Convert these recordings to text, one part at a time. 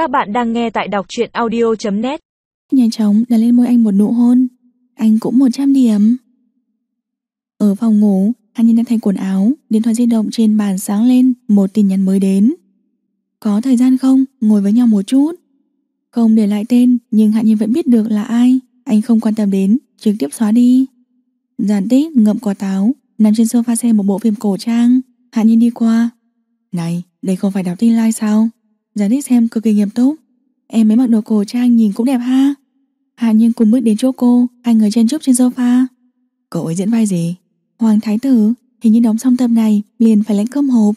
Các bạn đang nghe tại đọc truyện audio.net Nhanh chóng đặt lên môi anh một nụ hôn. Anh cũng 100 điểm. Ở phòng ngủ Hàn Nhiên đang thay quần áo Điện thoại di động trên bàn sáng lên Một tin nhắn mới đến. Có thời gian không? Ngồi với nhau một chút. Không để lại tên Nhưng Hàn Nhiên vẫn biết được là ai. Anh không quan tâm đến Trực tiếp xóa đi. Giản tích ngậm quả táo Nằm trên sofa xem một bộ phim cổ trang. Hàn Nhiên đi qua. Này, đây không phải đọc tin like sao? Giản xem cực kỳ nghiêm túc. Em mới mặc đồ cổ trang nhìn cũng đẹp ha. Hạ nhiên cùng bước đến chỗ cô, Hai người chen chúc trên sofa. Cậu ấy diễn vai gì? Hoàng Thái Tử, Hình như đóng xong tập này liền phải lãnh cơm hộp.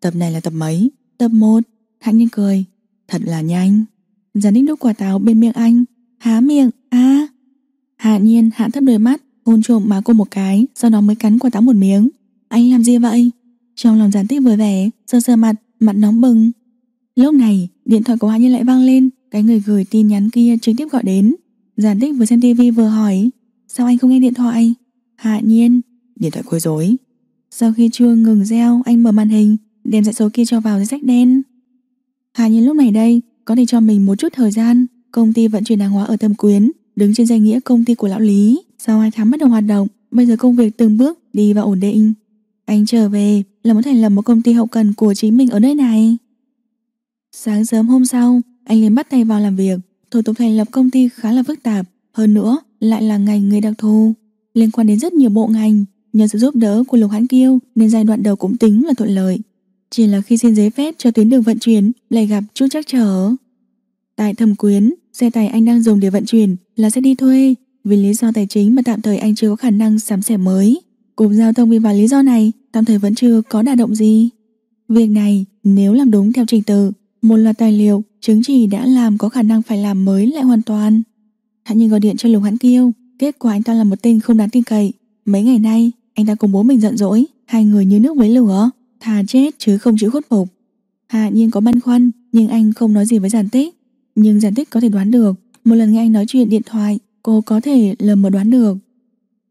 Tập này là tập mấy? Tập 1 Hạ nhiên cười. Thật là nhanh. Giản đút quả táo bên miệng anh. Há miệng, a. Hạ nhiên hạ thấp đôi mắt, Hôn trộm má cô một cái, Sau đó mới cắn quả táo một miếng. Anh làm gì vậy? Trong lòng giản tích vui vẻ Sơ sơ mặt Mặt nóng bừng. Lúc này, điện thoại của Hạ Nhiên lại vang lên, Cái người gửi tin nhắn kia trực tiếp gọi đến. Giản tích vừa xem tivi vừa hỏi, Sao anh không nghe điện thoại? Hạ Nhiên, Điện thoại quấy rối. Sau khi chuông ngừng reo, anh mở màn hình, Đem dãy số kia cho vào danh sách đen. Hạ Nhiên lúc này đây, Có thể cho mình một chút thời gian, Công ty vận chuyển hàng hóa ở Thâm Quyến, Đứng trên danh nghĩa công ty của lão Lý. Sau 2 tháng bắt đầu hoạt động, Bây giờ công việc từng bước đi vào ổn định. Anh trở về là muốn thành lập một công ty hậu cần của chính mình ở nơi này. Sáng sớm hôm sau, anh liền bắt tay vào làm việc. Thủ tục thành lập công ty khá là phức tạp, hơn nữa lại là ngành người đặc thù, liên quan đến rất nhiều bộ ngành. Nhờ sự giúp đỡ của Lục Hãn Kiêu nên giai đoạn đầu cũng tính là thuận lợi. Chỉ là khi xin giấy phép cho tuyến đường vận chuyển lại gặp chút trắc trở. Tại Thẩm Quyến, xe tải anh đang dùng để vận chuyển là xe đi thuê, vì lý do tài chính mà tạm thời anh chưa có khả năng sắm xe mới. Cục giao thông vì vào lý do này, tạm thời vẫn chưa có đả động gì. Việc này nếu làm đúng theo trình tự một loạt tài liệu, chứng chỉ đã làm có khả năng phải làm mới lại hoàn toàn. Hạ Nhiên gọi điện cho Lục Hãn Kiêu, kết quả anh ta là một tên không đáng tin cậy. Mấy ngày nay, anh ta cùng bố mình giận dỗi, hai người như nước với lửa, thà chết chứ không chịu khuất phục. Hạ Nhiên có băn khoăn, nhưng anh không nói gì với Giản Tích. Nhưng Giản Tích có thể đoán được, một lần nghe anh nói chuyện điện thoại, cô có thể lờ mờ đoán được.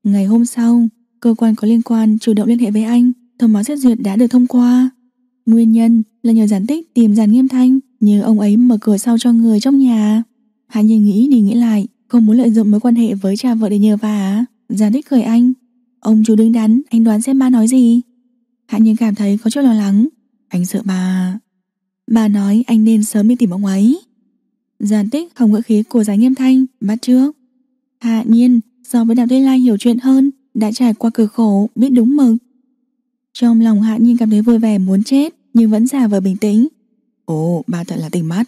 Ngày hôm sau, cơ quan có liên quan chủ động liên hệ với anh, thông báo xét duyệt đã được thông qua. Nguyên nhân là nhờ giản tích tìm giàn nghiêm thanh Như ông ấy mở cửa sau cho người trong nhà. Hạ nhiên nghĩ đi nghĩ lại, Không muốn lợi dụng mối quan hệ với cha vợ để nhờ vả. Giản tích cười anh, Ông chú đứng đắn, anh đoán xem ba nói gì? Hạ nhiên cảm thấy có chút lo lắng, Anh sợ bà Bà nói anh nên sớm đi tìm ông ấy. Giản tích không ngữ khí của giản nghiêm thanh, Bắt trước. Hạ nhiên so với đạo Tây Lai hiểu chuyện hơn, Đã trải qua cực khổ, biết đúng mực. Trong lòng Hạ nhiên cảm thấy vui vẻ muốn chết nhưng vẫn già vờ bình tĩnh. Ồ, bà thật là tinh mắt.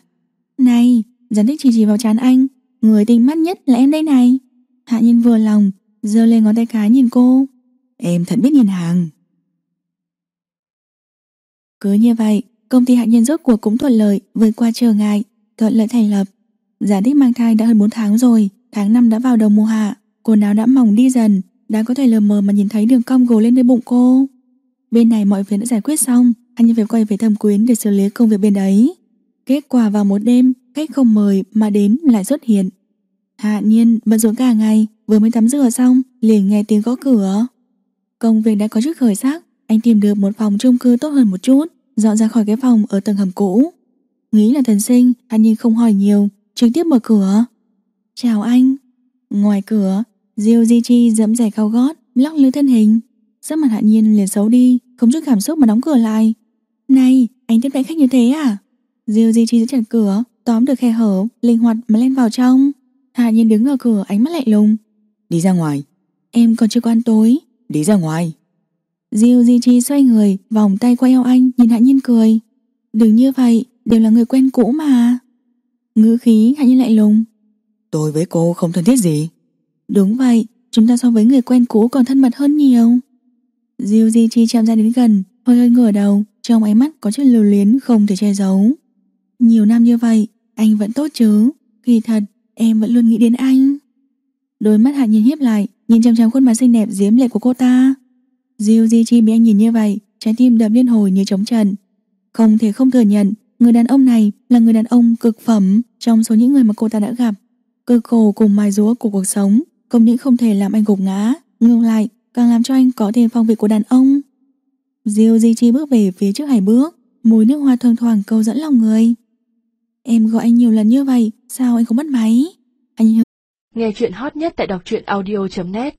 Này, giản thích chỉ chỉ vào chán anh, người tinh mắt nhất là em đây này. Hạ nhân vừa lòng, giơ lên ngón tay cái nhìn cô. Em thật biết nhìn hàng. Cứ như vậy, công ty hạ nhân rốt cuộc cũng thuận lợi vượt qua trở ngại, thuận lợi thành lập. Giản thích mang thai đã hơn 4 tháng rồi, tháng 5 đã vào đầu mùa hạ, quần áo đã mỏng đi dần, đã có thể lờ mờ mà nhìn thấy đường cong gồ lên nơi bụng cô. Bên này mọi việc đã giải quyết xong, anh như phải quay về thâm quyến để xử lý công việc bên ấy Kết quả vào một đêm, khách không mời mà đến lại xuất hiện. Hạ nhiên bận rộn cả ngày, vừa mới tắm rửa xong, liền nghe tiếng gõ cửa. Công việc đã có chút khởi sắc, anh tìm được một phòng chung cư tốt hơn một chút, dọn ra khỏi cái phòng ở tầng hầm cũ. Nghĩ là thần sinh, Hạ nhiên không hỏi nhiều, trực tiếp mở cửa. Chào anh. Ngoài cửa, Diêu Di Chi dẫm giày cao gót, lắc lư thân hình. Sắc mặt Hạ nhiên liền xấu đi, không chút cảm xúc mà đóng cửa lại. Này, anh tiếp đãi khách như thế à? Diêu Di Chi giữ chặt cửa, tóm được khe hở, linh hoạt mà lên vào trong. Hạ Nhiên đứng ở cửa ánh mắt lạnh lùng. Đi ra ngoài. Em còn chưa quan tối. Đi ra ngoài. Diêu Di Chi xoay người, vòng tay qua eo anh, nhìn Hạ Nhiên cười. Đừng như vậy, đều là người quen cũ mà. Ngữ khí Hạ Nhiên lạnh lùng. Tôi với cô không thân thiết gì. Đúng vậy, chúng ta so với người quen cũ còn thân mật hơn nhiều. Diêu Di Chi chạm ra đến gần, hơi hơi ngửa đầu, trong ánh mắt có chút lưu luyến không thể che giấu. Nhiều năm như vậy, anh vẫn tốt chứ? Kỳ thật, em vẫn luôn nghĩ đến anh. Đôi mắt Hạ Nhiên hiếp lại, nhìn chằm chằm khuôn mặt xinh đẹp diếm lệ của cô ta. Diêu Di Chi bị anh nhìn như vậy, trái tim đập liên hồi như trống trần Không thể không thừa nhận, người đàn ông này là người đàn ông cực phẩm trong số những người mà cô ta đã gặp. Cơ khổ cùng mài rúa của cuộc sống, không những không thể làm anh gục ngã, ngược lại càng làm cho anh có thêm phong vị của đàn ông. Diêu Di Chi bước về phía trước hai bước, mùi nước hoa thoang thoảng câu dẫn lòng người. Em gọi anh nhiều lần như vậy, sao anh không bắt máy? Anh Nghe chuyện hot nhất tại đọc truyện audio.net